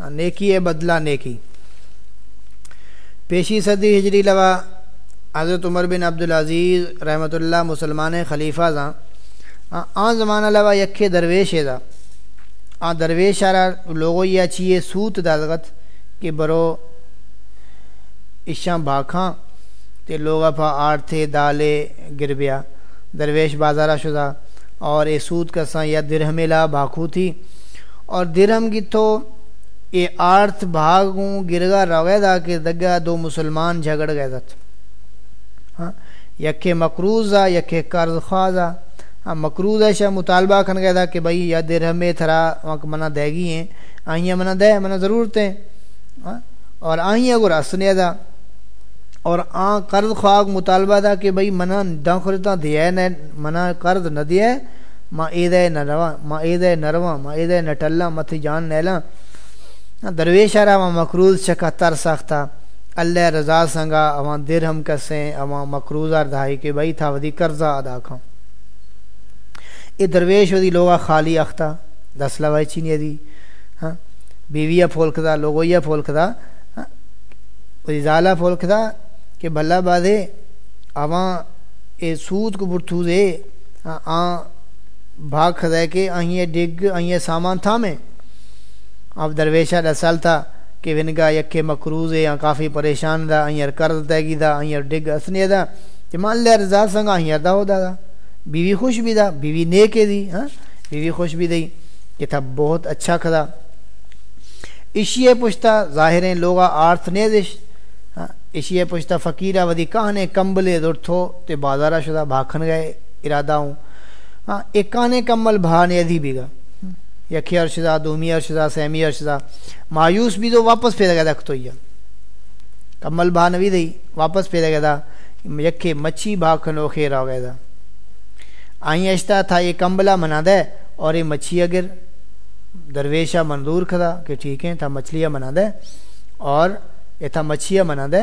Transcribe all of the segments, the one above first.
ہاں، نیکی ہے، بدلہ نیکی۔ پیشی صدی ہجری لوا حضرت عمر بن عبدالعزیز رحمۃ اللہ مسلمان خلیفہ زاں۔ ہاں، آن زمانہ لوا یکھے درویش ہے دا۔ آن درویش آرہ لوگو یہ چیئے سوت دادغت کہ برو اشاں بھاکھاں تے لوگا پا آرتھے دالے گربیا درویش بازارہ شدہ اور اے سود کساں یا درہم لا بھاکھو تھی۔ اور درہم کی تو اے آرتھ بھاگوں گرگا روے دا کہ دگا دو مسلمان جھگڑ گئے دت۔ ہاں یکے مقروضہ، یکے قرض خوازہ ہاں مقروض ہے شاہ مطالبہ کھن گئے دا کہ بھائی یا درہم تھرا وہاں منع دے گی ہیں، آئیاں منع دے، منع ضرورتیں ہاں اور آئیاں اگر اسنے دا۔ اور آ قرض خواہ مطالبہ تھا کہ بھئی منع دن خورتا دیا ہے منع قرض نہ دیا ہے۔ ما عید نہ رواں، ما عید ہے نہ رواں، ما عید ہے نہ ٹلا متھی جان نیلا درویش آرہ ما مقروض چکا تر سختا اللہ رضا سنگا اواں درہم کسیں اواں مقروض آر دھائی کہ بھئی تھا، ودی قرضہ ادا کھاں اے درویش، ودی لوگا خالی اختا دس لوائی چینی دی ہاں؟ بیویہ پھولکدا لوگویہ پھولکدا ہاں؟ ودی زالہ پھولکدا کہ بھلا بادے، آواں اے سود کو برتھو دے آن ہاں؟ بھاگ خدے کے آئیں ڈگ آئیں سامان تھا میں اب درویشہ رسال تھا کہ ونگا یکے مقروض ہے آن کافی پریشان دا آئیں کرد دے گی دا آئیں ڈگ اسنے دا۔ کہ مان لے رضا سنگا آئیں دا ہو دا دا۔ بیوی خوش بھی دا، بیوی نیکے دی ہاں؟ بیوی خوش بھی دی۔ کہ تھا بہت اچھا کھدا۔ اشیے پوچھتا ظاہریں لوگا آرتھ نے دش اشیے ہاں؟ پوچھتا فقیرہ ودی کہانے کمبلے دور تھو تے بازارہ شدہ بھاکھن گئے، ارادہ ہوں۔ ہاں؟ ایک کہانے کمبل بھانے ادھی بھی گا۔ یکھی ارشدہ دومی ارشدہ سیمی ارشدہ مایوس بھی دو واپس پیدا گیا دا کتو یا کمبل بھا نوی دی، واپس پیدا گیا دا یکھے مچھی بھاکھنو خیر ہو گیا دا آئیں اشتا تھا یہ کمبلہ منا دے اور یہ مچھی اگر درویشہ منظور کھدا کہ ٹھیک ہے تھا مچھلیاں منا دے اور یہ تھا مچھیاں منا دے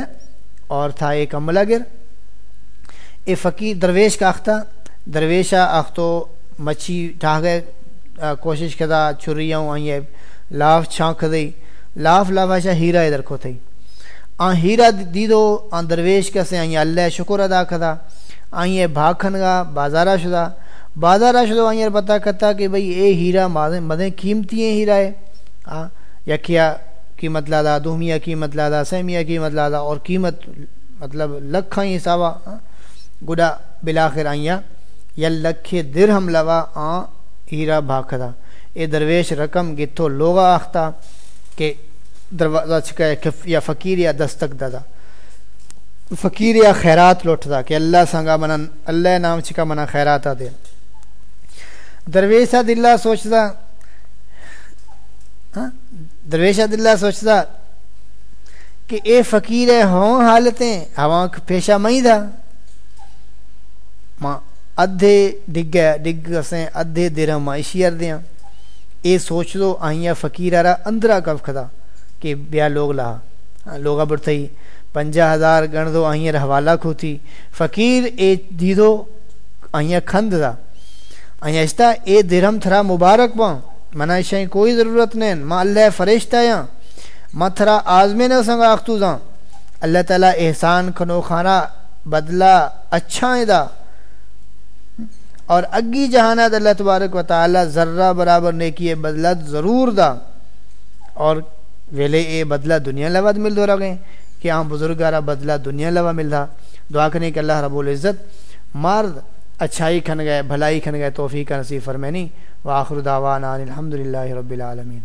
اور تھا ایک عملہ گر اے فقیر درویش کا اختہ۔ درویشہ اختو مچھی ٹھا گئے۔ کوشش کدا چھریاں آئیں لاف چھانک دی لاف لافاشا ہیرا ادھر کو تھی آن ہیرا دیدو آن درویش کسے آئیں اللہ شکر ادا کدا۔ آئیں بھاکھن گا بازارہ شدہ۔ بازارہ شدہ آئیں پتہ کتا کہ بھئی اے ہیرا مدیں قیمتی ہیں ہیرا ہے۔ یکیا قیمت مطلب لادا دومیہ قیمت مطلب لادا سیمیہ قیمت مطلب لادا اور قیمت مطلب لکھاں ہی ساوا گڈا بلاخر آئیاں یا لکھے درہم لوا۔ آن ہیرا بھاکھدا۔ اے درویش رقم گتھو لوگا آختا کہ دروازہ چکا یا فقیر یا دستک دادا۔ فقیر یا خیرات لوٹتا کہ اللہ سنگا منا اللہ نام چکا منا خیرات دے درویشہ دلہ سوچتا ہاں؟ درویش اللہ سوچتا کہ اے فقیر ہے، ہوں حالتیں ہوا پیشہ مئی دا۔ ماں ادھے ڈگ ڈگ اسیں ادھے درہم ماں اشیار دیاں اے سوچ دو آئیاں فقیر آرہ اندرہ کف کھدا کہ بیا لوگ لہا ہاں، لوگا بڑھتائی پنجہ ہزار گن دو آئیاں حوالہ کھوتی فقیر اے دیدو آئیاں کھند دا آئیاں اشتا اے درہم تھرا مبارک باں منا شاہیں کوئی ضرورت نہیں ما اللہ فرشتہ یا ما تھرا آزمے نہ سنگا اختو زاں اللہ تعالیٰ احسان کھنو خانہ بدلہ اچھا ہے دا اور اگی جہانات اللہ تبارک و تعالیٰ، ذرہ برابر نیکی ہے بدلہ ضرور دا۔ اور ویلے اے بدلہ دنیا لوا مل دو رہا کہ ہاں بزرگارہ بدلہ دنیا لوا مل دا۔ دعا کرنے کہ اللہ رب العزت مرد اچھائی کھن گئے، بھلائی کھن گئے، توفیق نصیب فرمینی وآخر دعوانا الحمدللہ رب العالمین۔